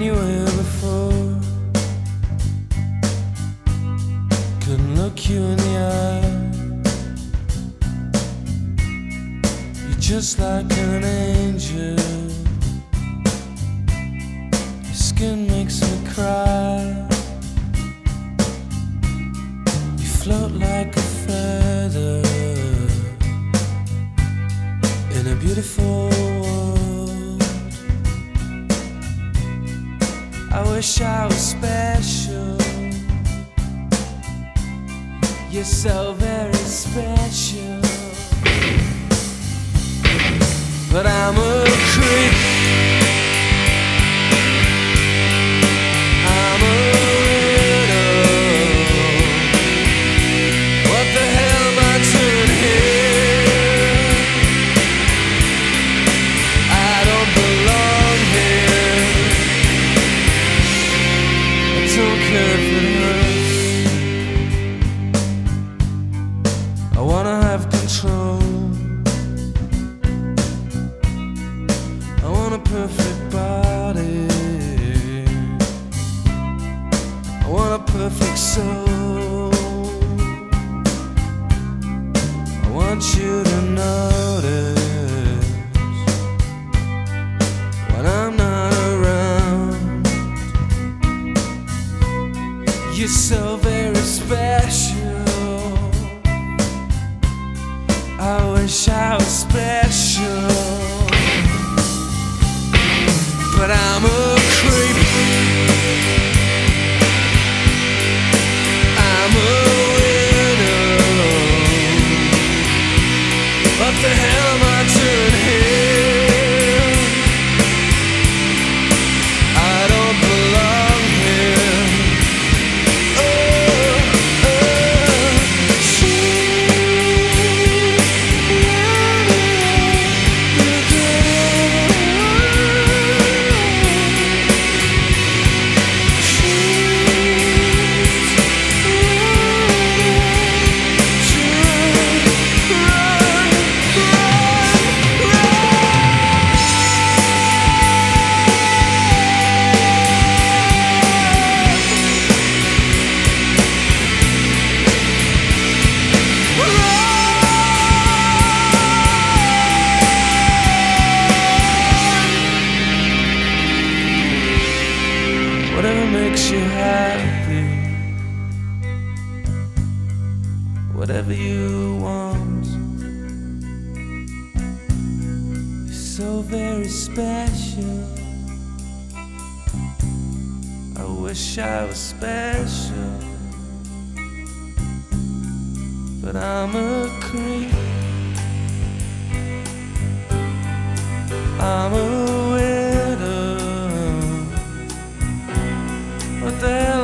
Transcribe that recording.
anywhere before. Couldn't look you in the eye. You're just like an angel. Your skin makes me cry. You float like a feather in a beautiful wish I was special. You're so very special. Perfect body. I want a perfect soul. I want you to notice when I'm not around. You're so very special. I wish I was special. But I'm a creep. I'm a widow. What the hell makes you happy, whatever you want. You're so very special. I wish I was special, but I'm a creep. I'm a but then.